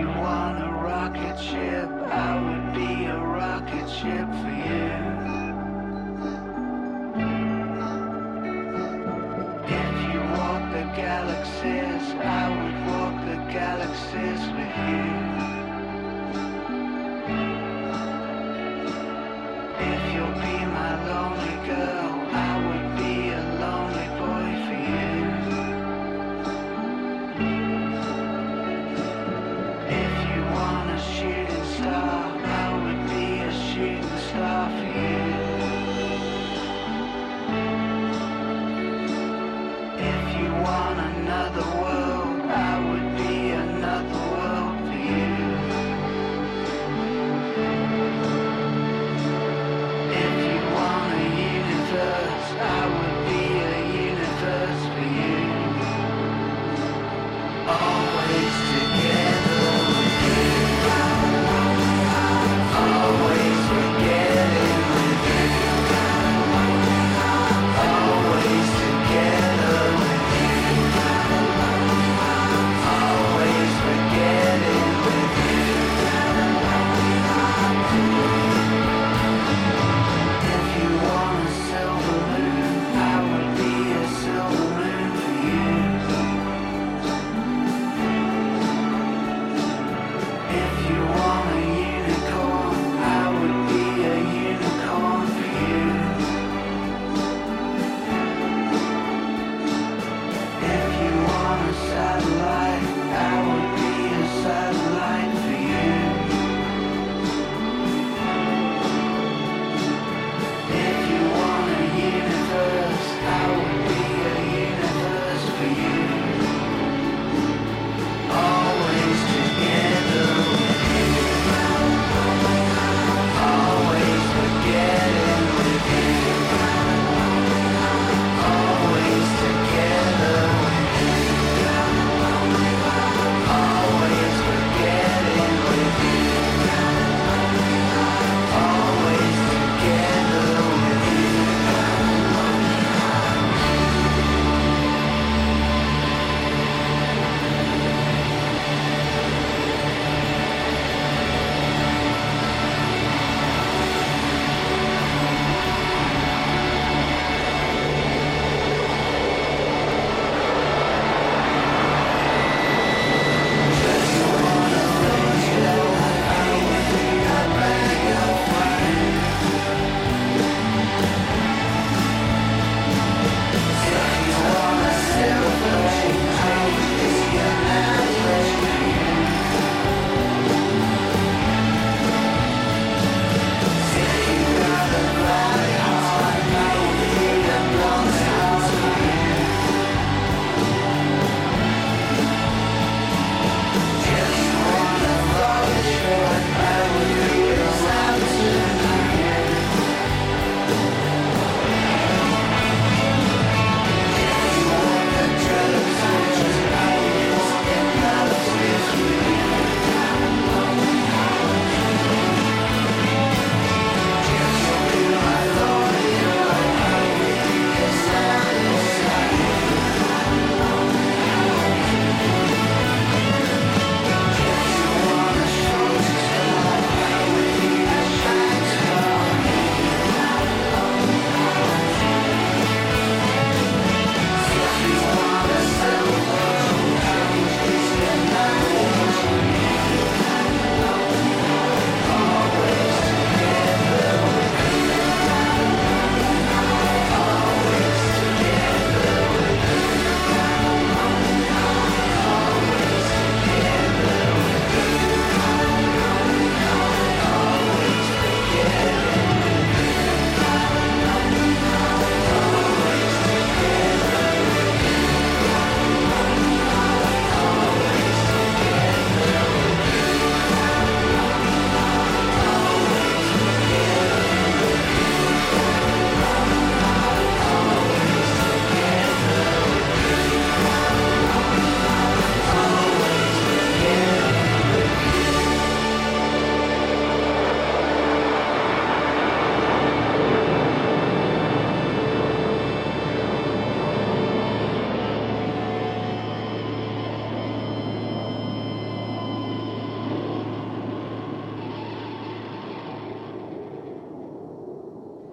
you want a rocket ship, I would be a rocket ship for you.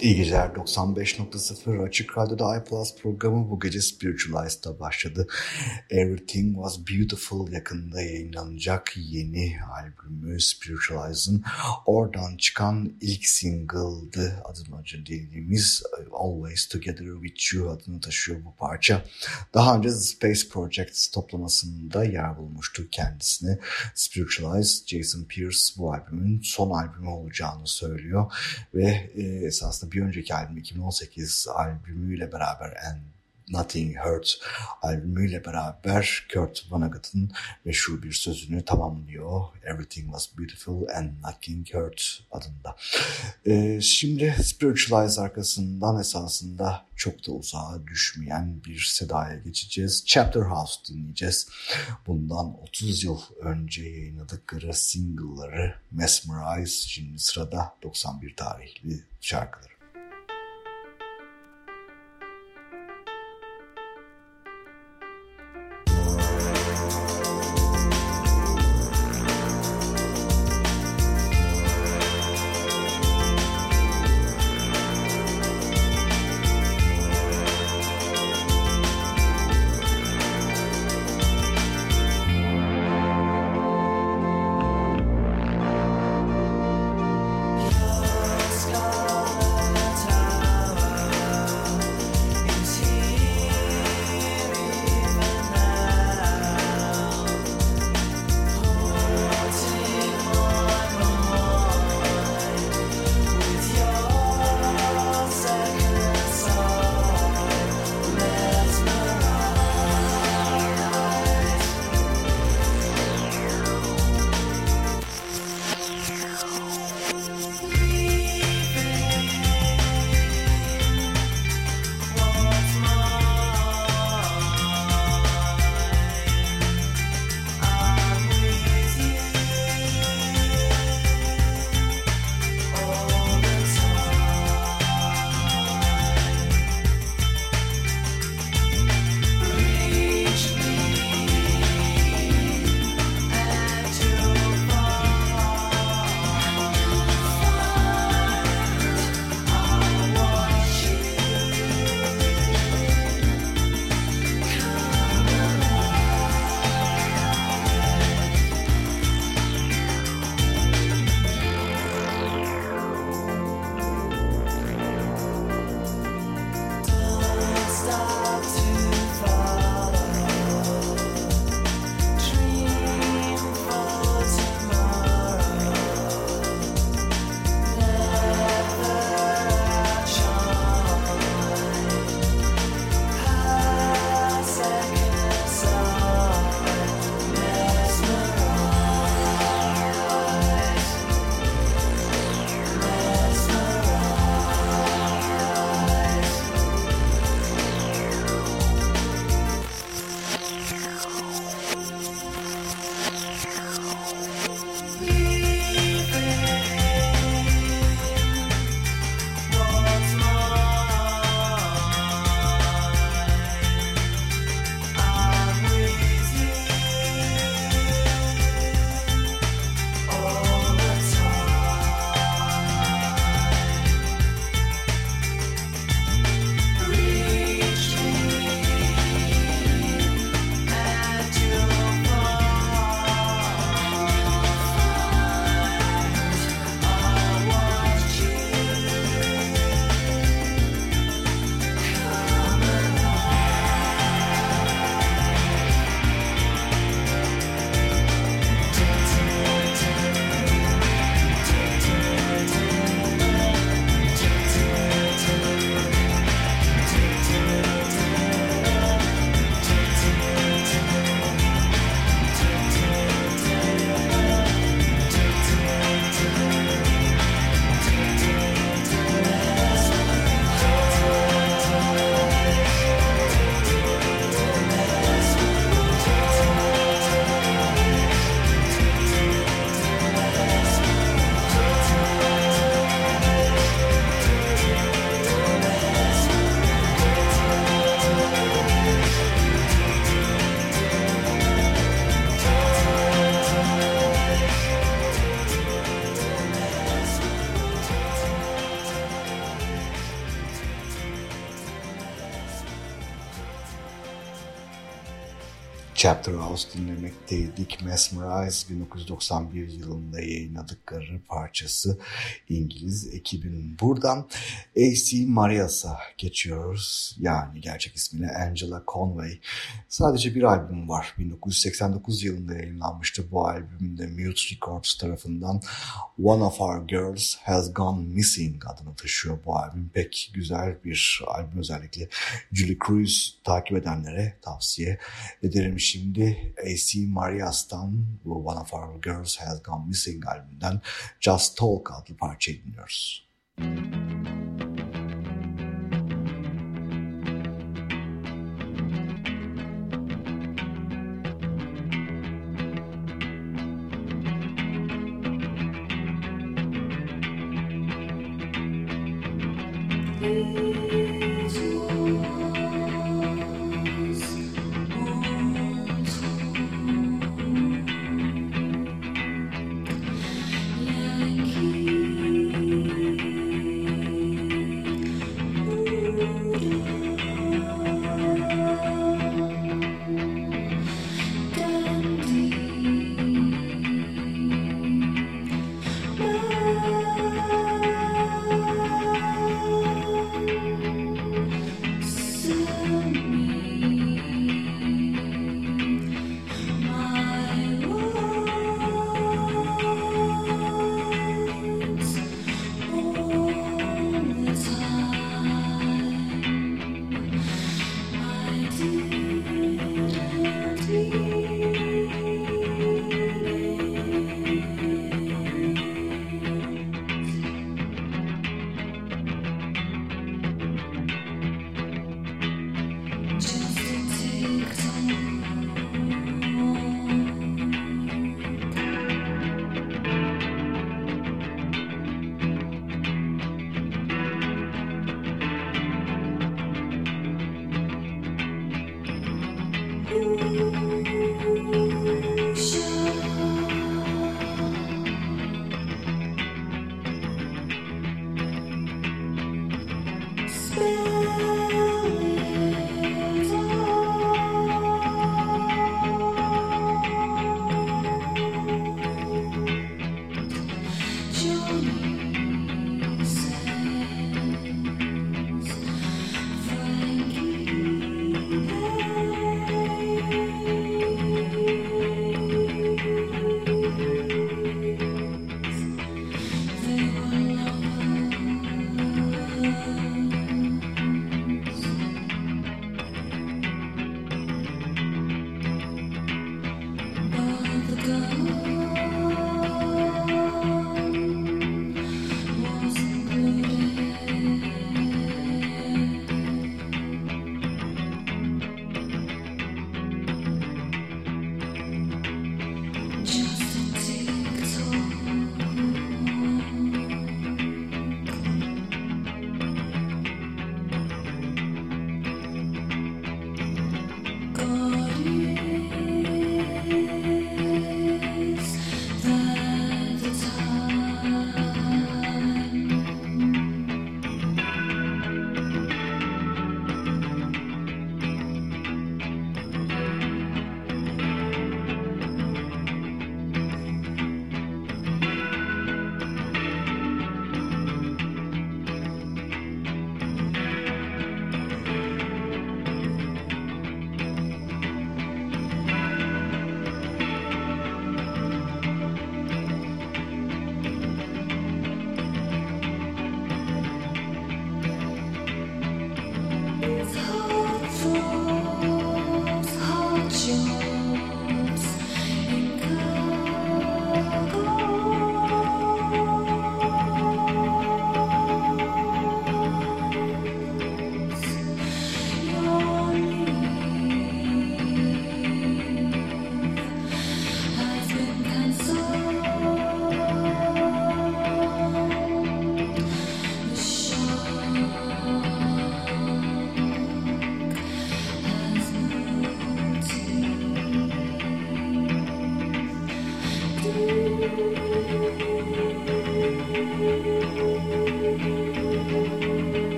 İyi geceler 95.0 Açık Radyo'da iPlus programı bu gece Spiritualized'da başladı. Everything Was Beautiful yakında yayınlanacak yeni albümü Spiritualized'ın oradan çıkan ilk single'dı. Adını önce dediğimiz Always Together With You adını taşıyor bu parça. Daha önce Space Project toplamasında yer bulmuştu kendisini. Spiritualized, Jason Pierce bu albümün son albümü olacağını söylüyor ve e, esasında bir önceki albüm 2018 albümüyle beraber And Nothing Hurt albümüyle beraber Kurt Vonnegut'ın meşhur bir sözünü tamamlıyor. Everything Was Beautiful and Nothing Hurt adında. Ee, şimdi Spiritualize arkasından esasında çok da uzağa düşmeyen bir sedaya geçeceğiz. Chapter House dinleyeceğiz. Bundan 30 yıl önce yayınladıkları single'ları Mesmerize şimdi sırada 91 tarihli şarkıları. Chapter House dinlemekteydik. Mesmerize 1991 yılında yayınladıkları parçası İngiliz ekibin. Buradan A.C. Marias'a geçiyoruz. Yani gerçek ismine Angela Conway. Sadece bir albüm var. 1989 yılında yayınlanmıştı bu albümde Mute Records tarafından One of Our Girls Has Gone Missing adını taşıyor bu albüm. Pek güzel bir albüm özellikle Julie Cruz takip edenlere tavsiye ederim şimdi AC Marias'tan bu One of Our Girls Has Gone Missing albümünden Just Talk adlı parçayı dinliyoruz. Müzik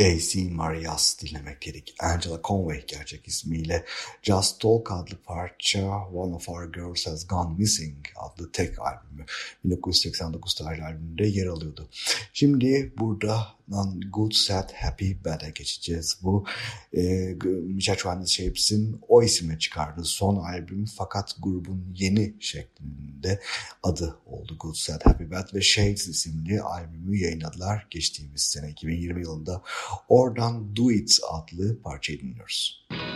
A.C. Marias dinlemek dedik. Angela Conway gerçek ismiyle Just Talk adlı parça One of Our Girls Has Gone Missing adlı tek albümü 1989 tarihli albümünde yer alıyordu. Şimdi burada Good, Sad, Happy, Bad'e geçeceğiz. Bu Michel Chuanis Shapes'in o isimle çıkardığı son albüm fakat grubun yeni şeklinde adı oldu Good, Sad, Happy, Bad ve Shades isimli albümü yayınladılar geçtiğimiz sene 2020 yılında. Oradan Do It adlı parçayı dinliyoruz. Müzik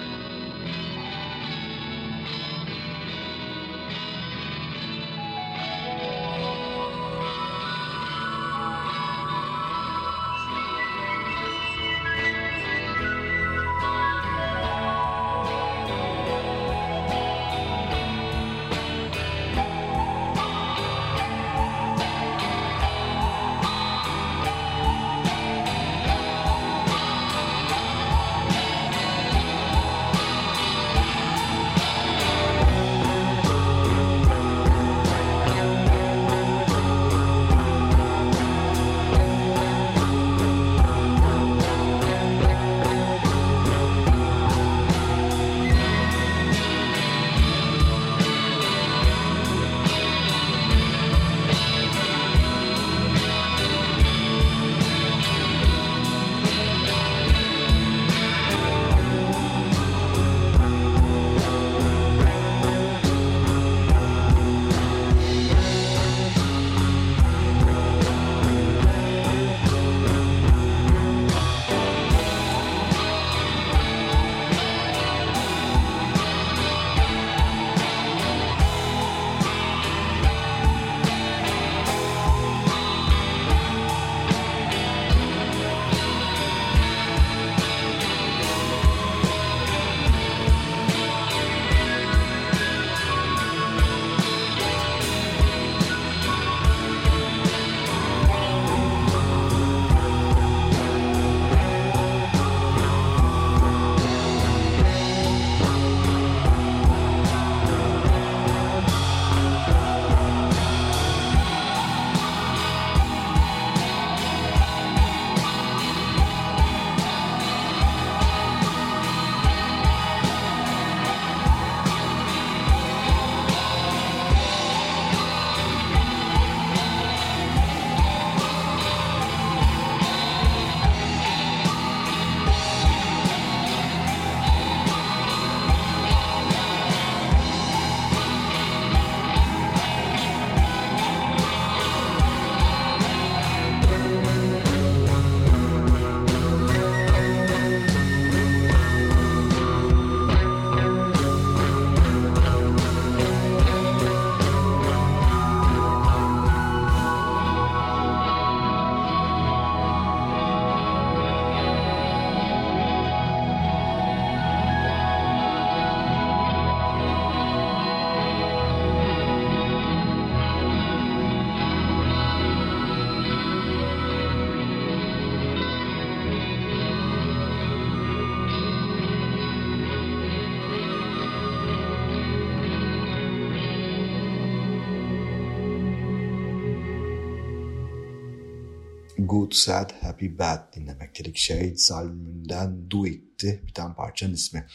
Good, Sad, Happy, Bad dinlemektedik. Shades albümünden Do It'ti biten parçanın ismi.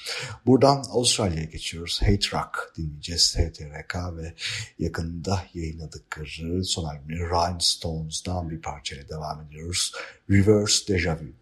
Buradan Avustralya'ya geçiyoruz. Hate Rock dinleyeceğiz. HTRK ve yakında yayınladıkları son albümü Rhinestones'dan bir parçayla devam ediyoruz. Reverse Deja Vu.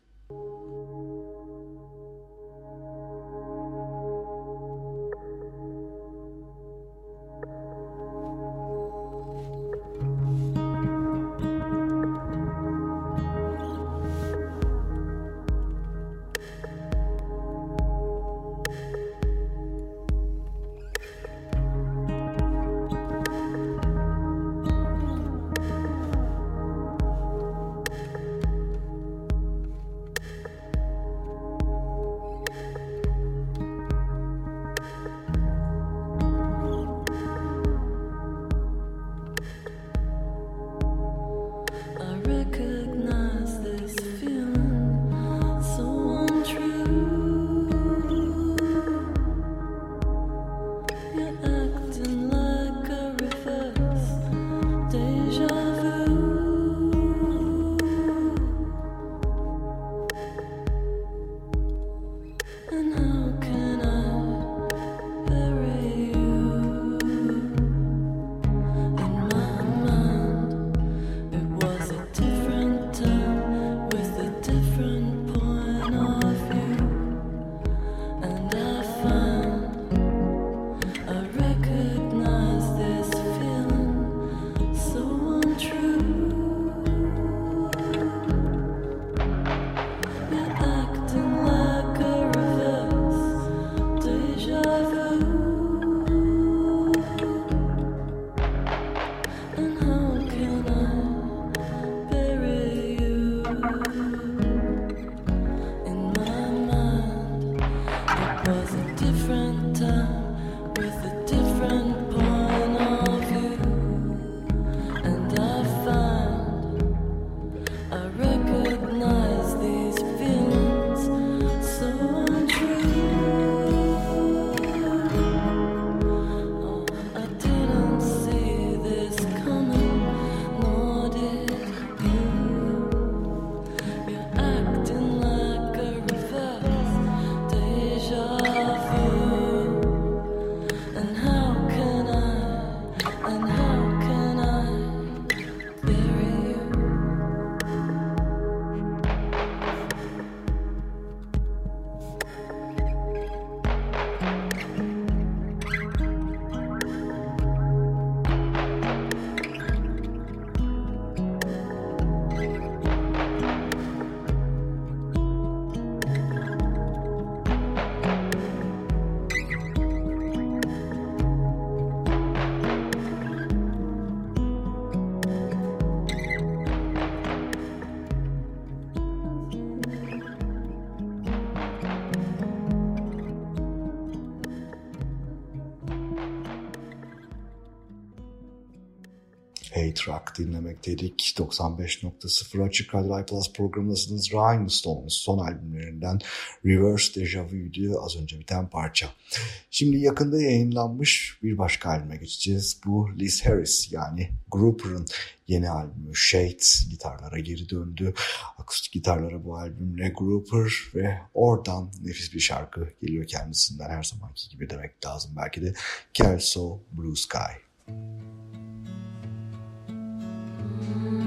Hate Rock dinlemekteydik. 95.0 Açık Radyo iPlus programındasınız. Rhinestones son albümlerinden Reverse Deja Vu'ydu az önce biten parça. Şimdi yakında yayınlanmış bir başka albüme geçeceğiz. Bu Liz Harris yani Grouper'ın yeni albümü Shades gitarlara geri döndü. Akustik gitarlara bu albümle Grouper ve oradan nefis bir şarkı geliyor kendisinden her zamanki gibi demek lazım belki de Kelso Blue Sky. Mm-hmm.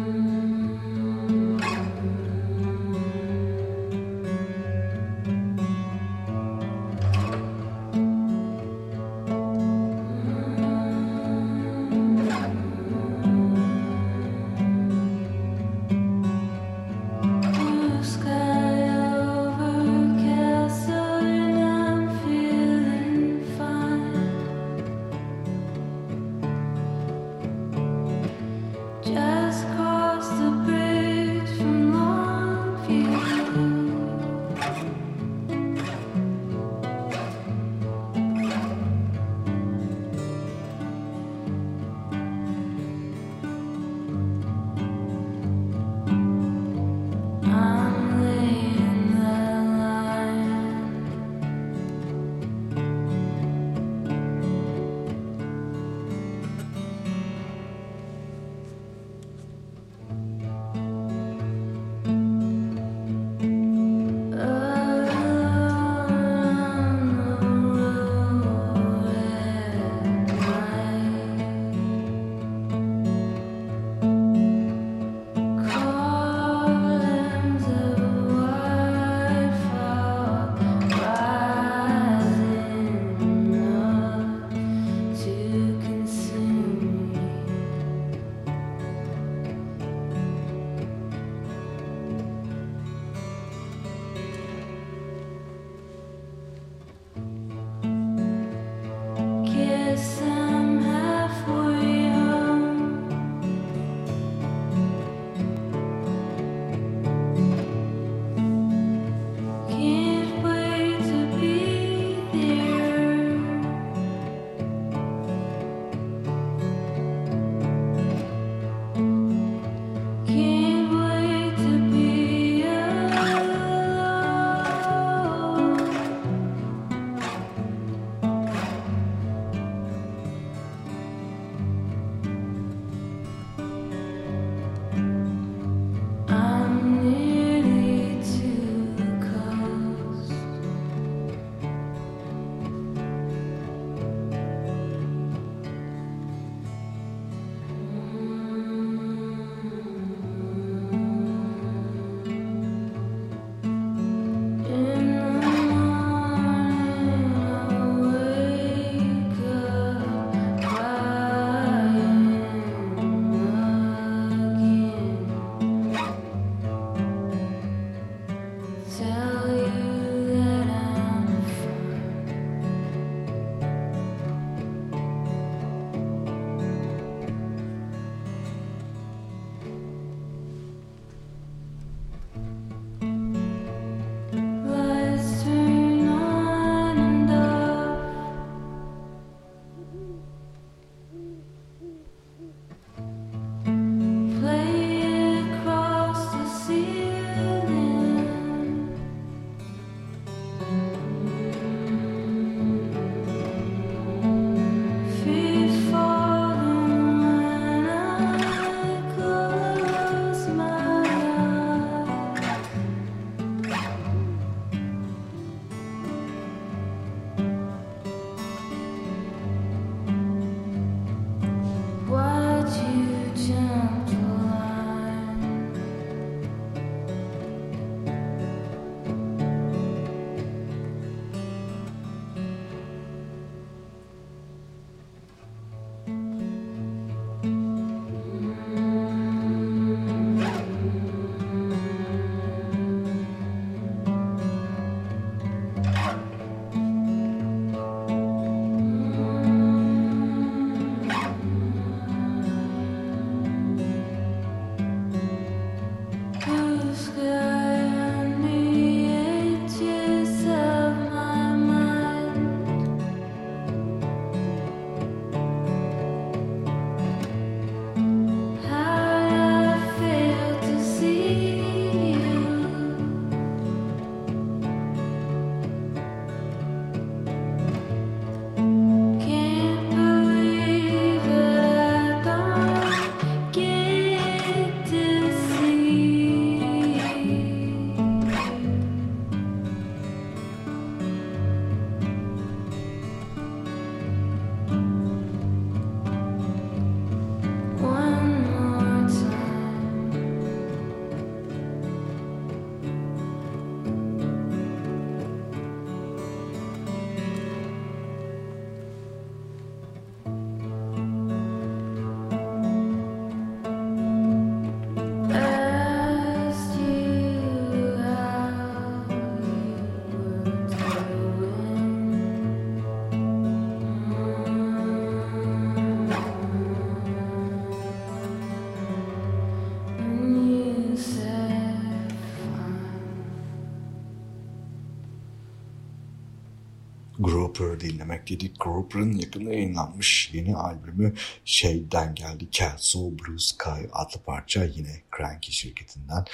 Cooper'ı dinlemekteydik. Cooper'ın yakında yayınlanmış yeni albümü şeyden geldi. Castle Blue Sky adlı parça yine Cranky şirketinden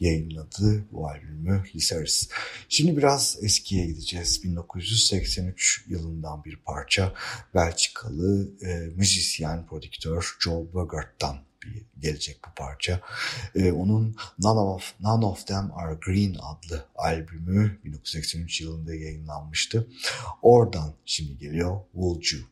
yayınladı bu albümü Lisaris. Şimdi biraz eskiye gideceğiz. 1983 yılından bir parça Belçikalı e, müzisyen, prodüktör Joel Bogart'tan gelecek bu parça. Ee, onun None of, None of Them Are Green adlı albümü 1983 yılında yayınlanmıştı. Oradan şimdi geliyor Would You.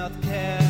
not care.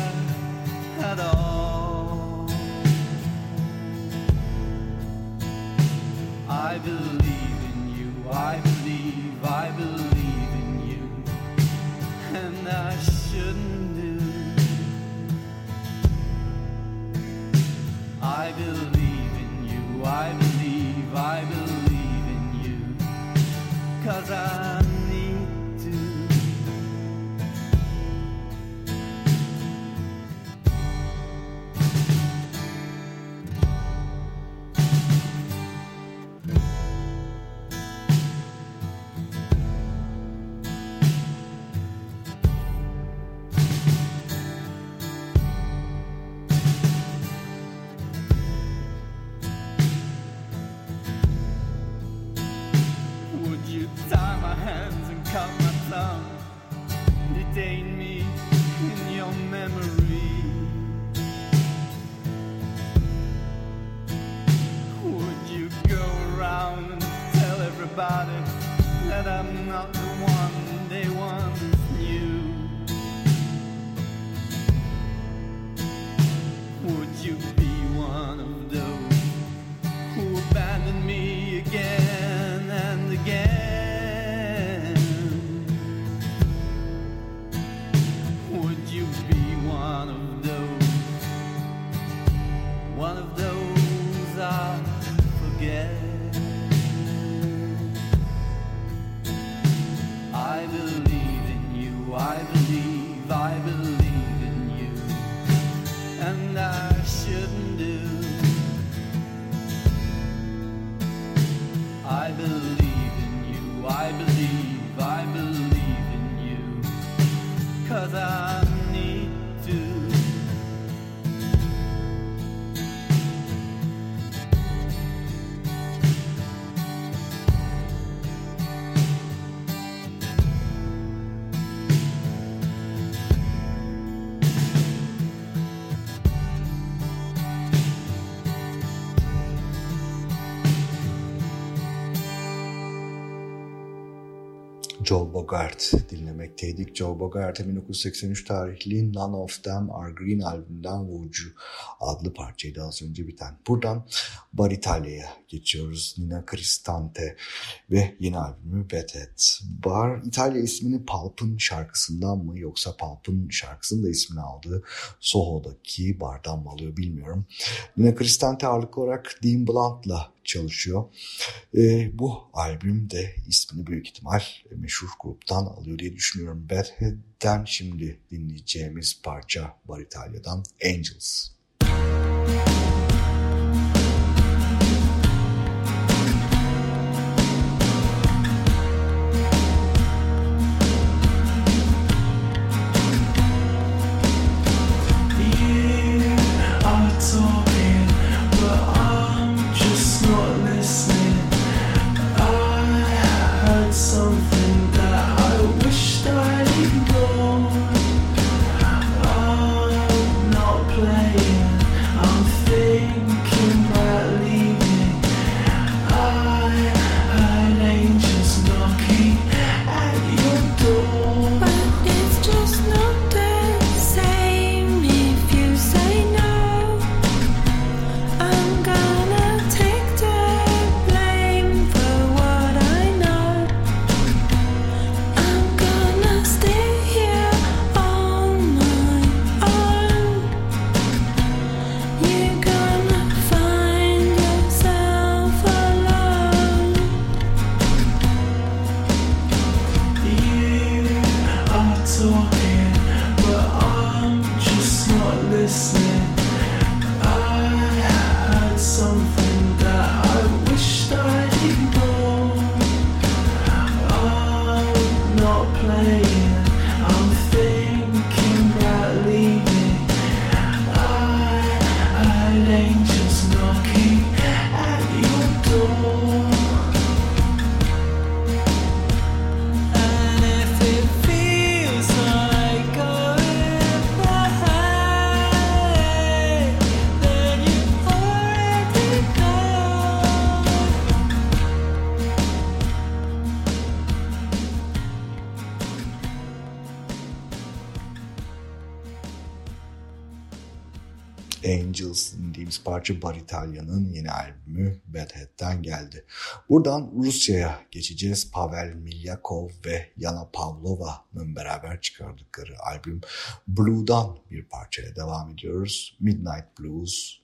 Bogart dinlemekteydik. Joe Bogart'e 1983 tarihli None of Them Are Green albümünden Vucu adlı parçaydı az önce biten. Buradan Bar İtalya'ya geçiyoruz. Nina Cristante ve yeni albümü Bedhead. Bar İtalya ismini Pulp'ın şarkısından mı yoksa Pulp'ın şarkısının da ismini aldığı Soho'daki bardan mı alıyor bilmiyorum. Nina Cristante ağırlıklı olarak Dean Blunt'la çalışıyor. E, bu albüm de ismini büyük ihtimal meşhur gruptan alıyor diye düşünüyorum. Bedhead'den şimdi dinleyeceğimiz parça Bar İtalya'dan. Angels Bar İtalya'nın yeni albümü Bad Head'den geldi. Buradan Rusya'ya geçeceğiz. Pavel Milyakov ve Yana Pavlova'nın beraber çıkardıkları albüm Blue'dan bir parçaya devam ediyoruz. Midnight Blues.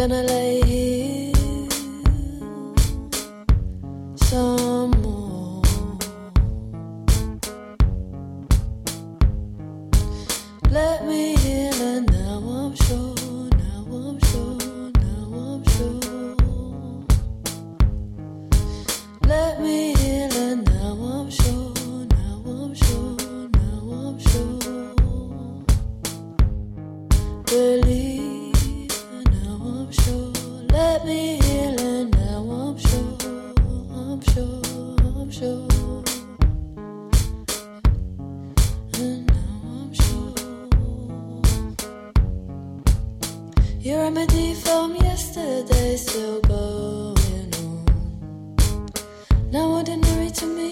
gonna let Your remedy from yesterday still going on. Now ordinary to me,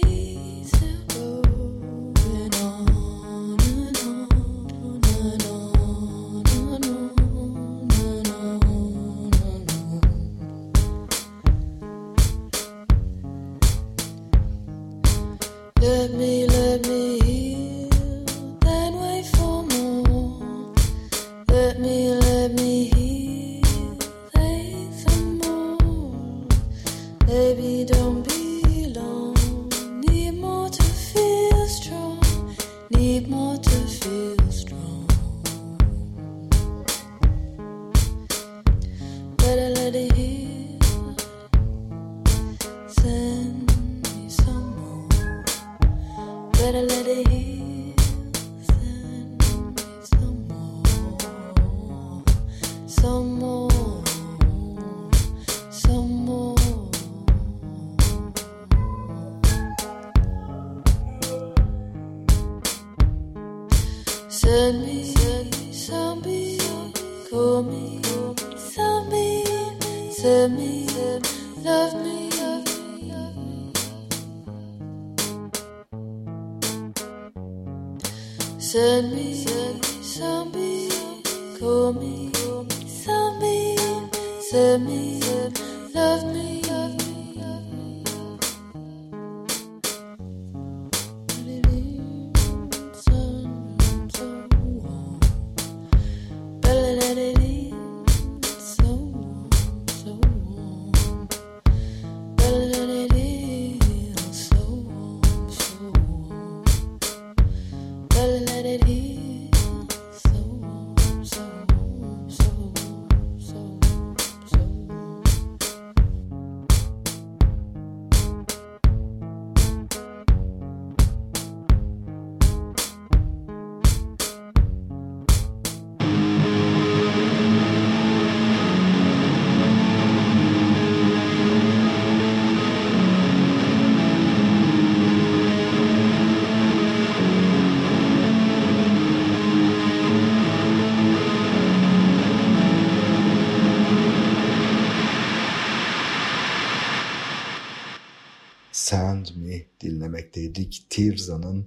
Tirza'nın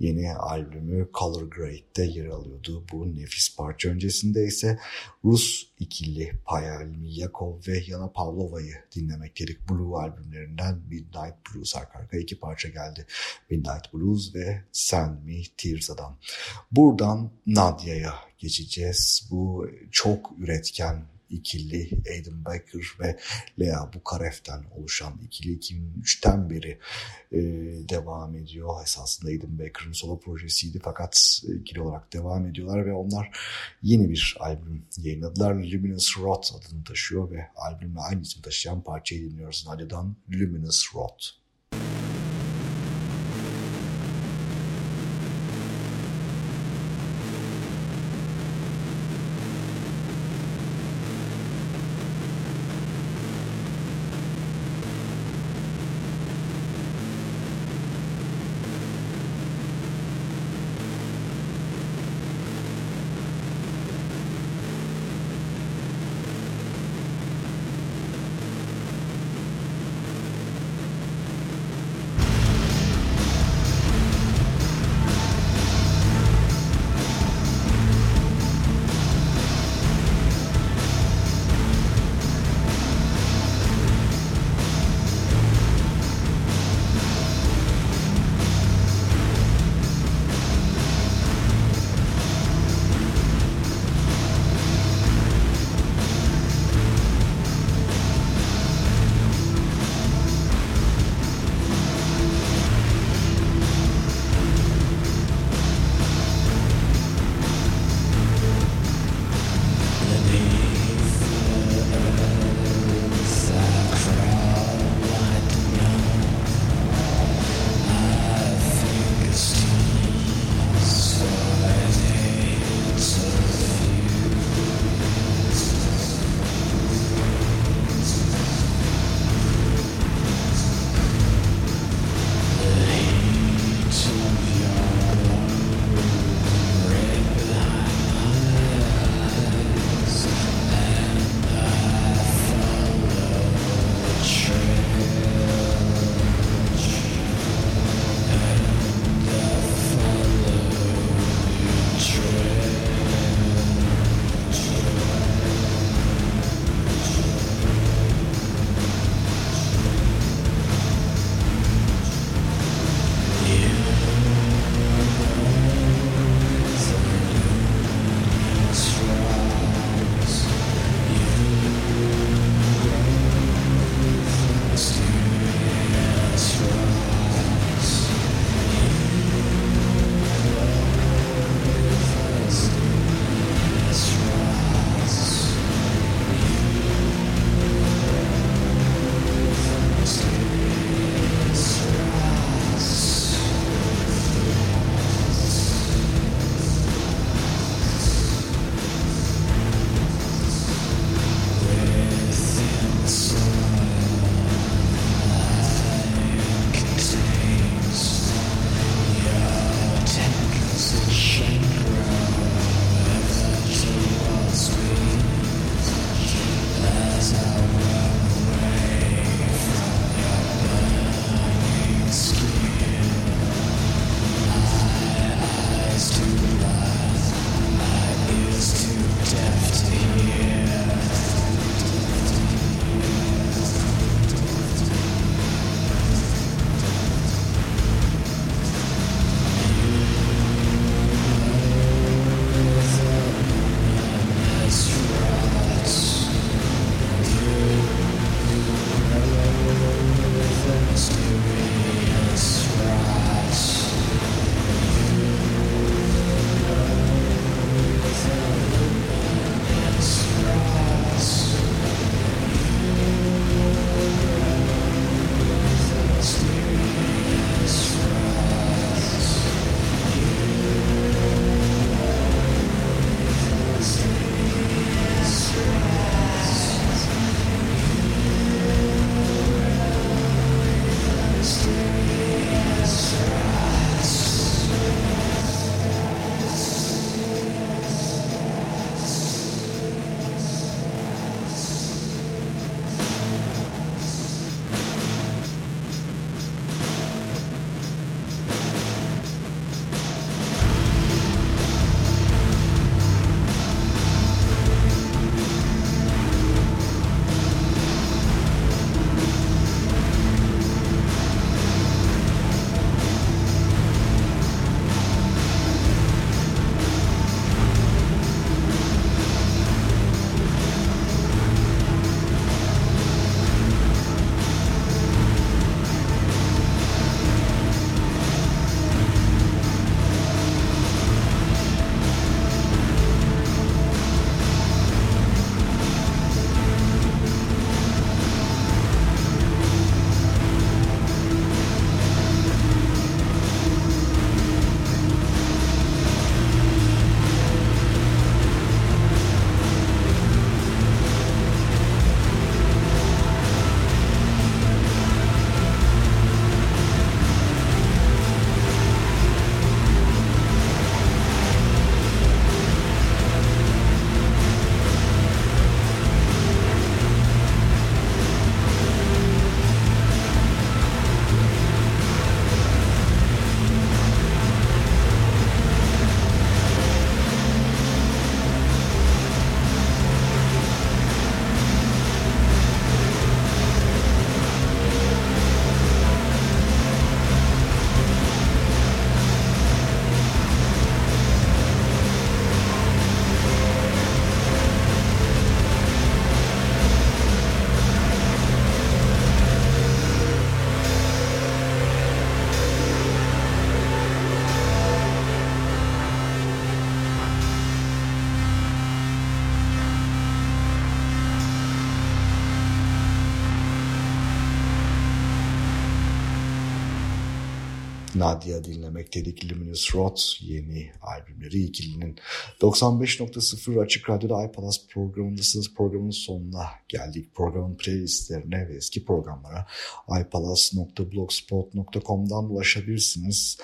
yeni albümü Color Grade'de yer alıyordu. Bu nefis parça öncesinde ise Rus ikili Payal Miyakov ve Yana Pavlova'yı dinlemekteydik. Blue albümlerinden Midnight Blues arka arka iki parça geldi. Midnight Blues ve Send Me Tirza'dan. Buradan Nadia'ya geçeceğiz. Bu çok üretken ikili Aidan Baker ve Lea Bukarev'den oluşan ikili 2003'ten beri e, devam ediyor. Esasında Aidan Baker'ın solo projesiydi fakat e, ikili olarak devam ediyorlar ve onlar yeni bir albüm yayınladılar. Luminous Rot adını taşıyor ve albümle aynı isim taşıyan parçayı dinliyoruz. Nadia'dan Luminous Rot. Nadia dinlemekteydik. Luminous Road yeni albümleri ikilinin 95.0 Açık Radyo'da iPalas programındasınız. Programın sonuna geldik. Programın playlistlerine ve eski programlara ipalas.blogspot.com'dan ulaşabilirsiniz.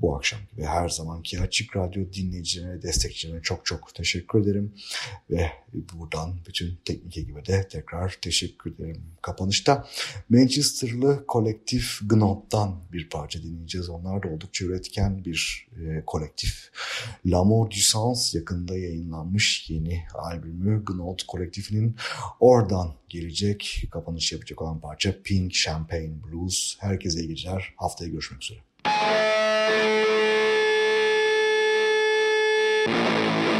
Bu akşam gibi her zamanki Açık Radyo dinleyicilerine, destekçilerine çok çok teşekkür ederim. Ve buradan bütün teknik ekibe de tekrar teşekkür ederim. Kapanışta Manchester'lı kolektif Gnot'tan bir parça dinleyeceğiz. Onlar da oldukça üretken bir e, kolektif. L'amour du sens yakında yayınlanmış yeni albümü Gnot kolektifinin oradan gelecek kapanış yapacak olan parça Pink Champagne Blues. Herkese iyi geceler. Haftaya görüşmek üzere. Hazırlayan ve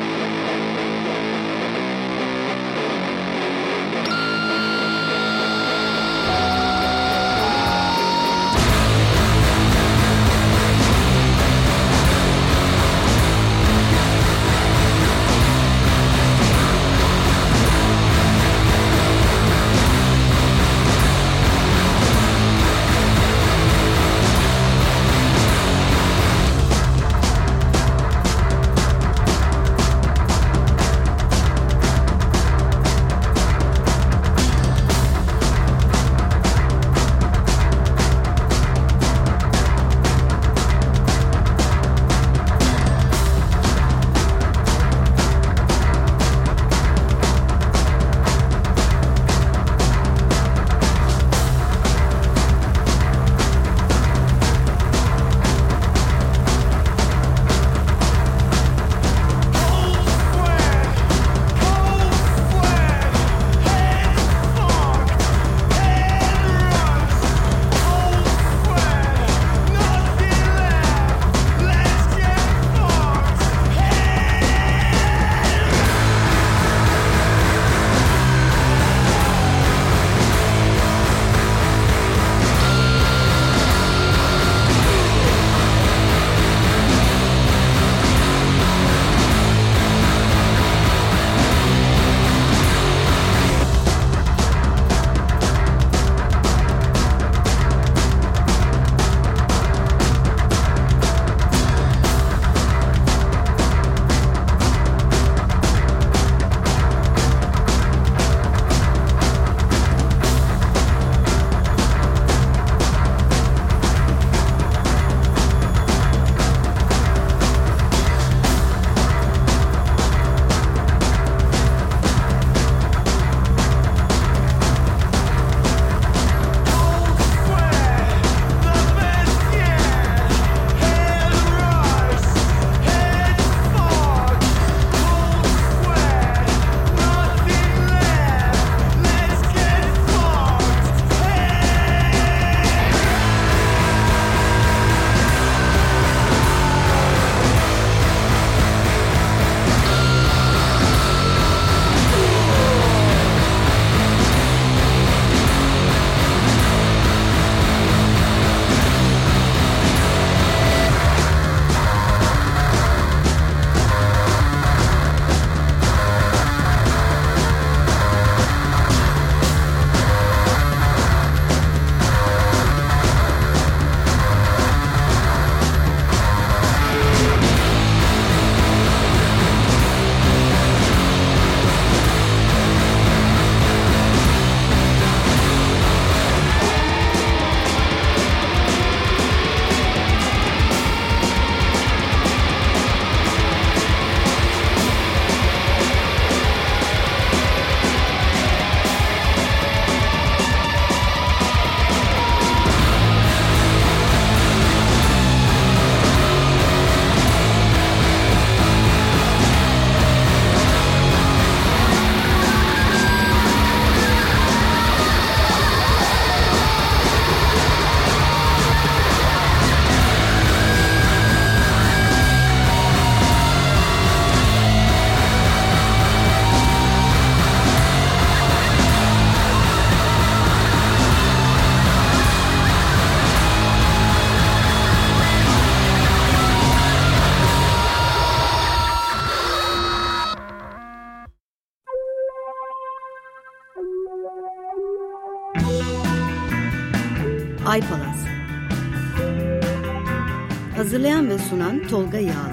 sunan Tolga Yağlı.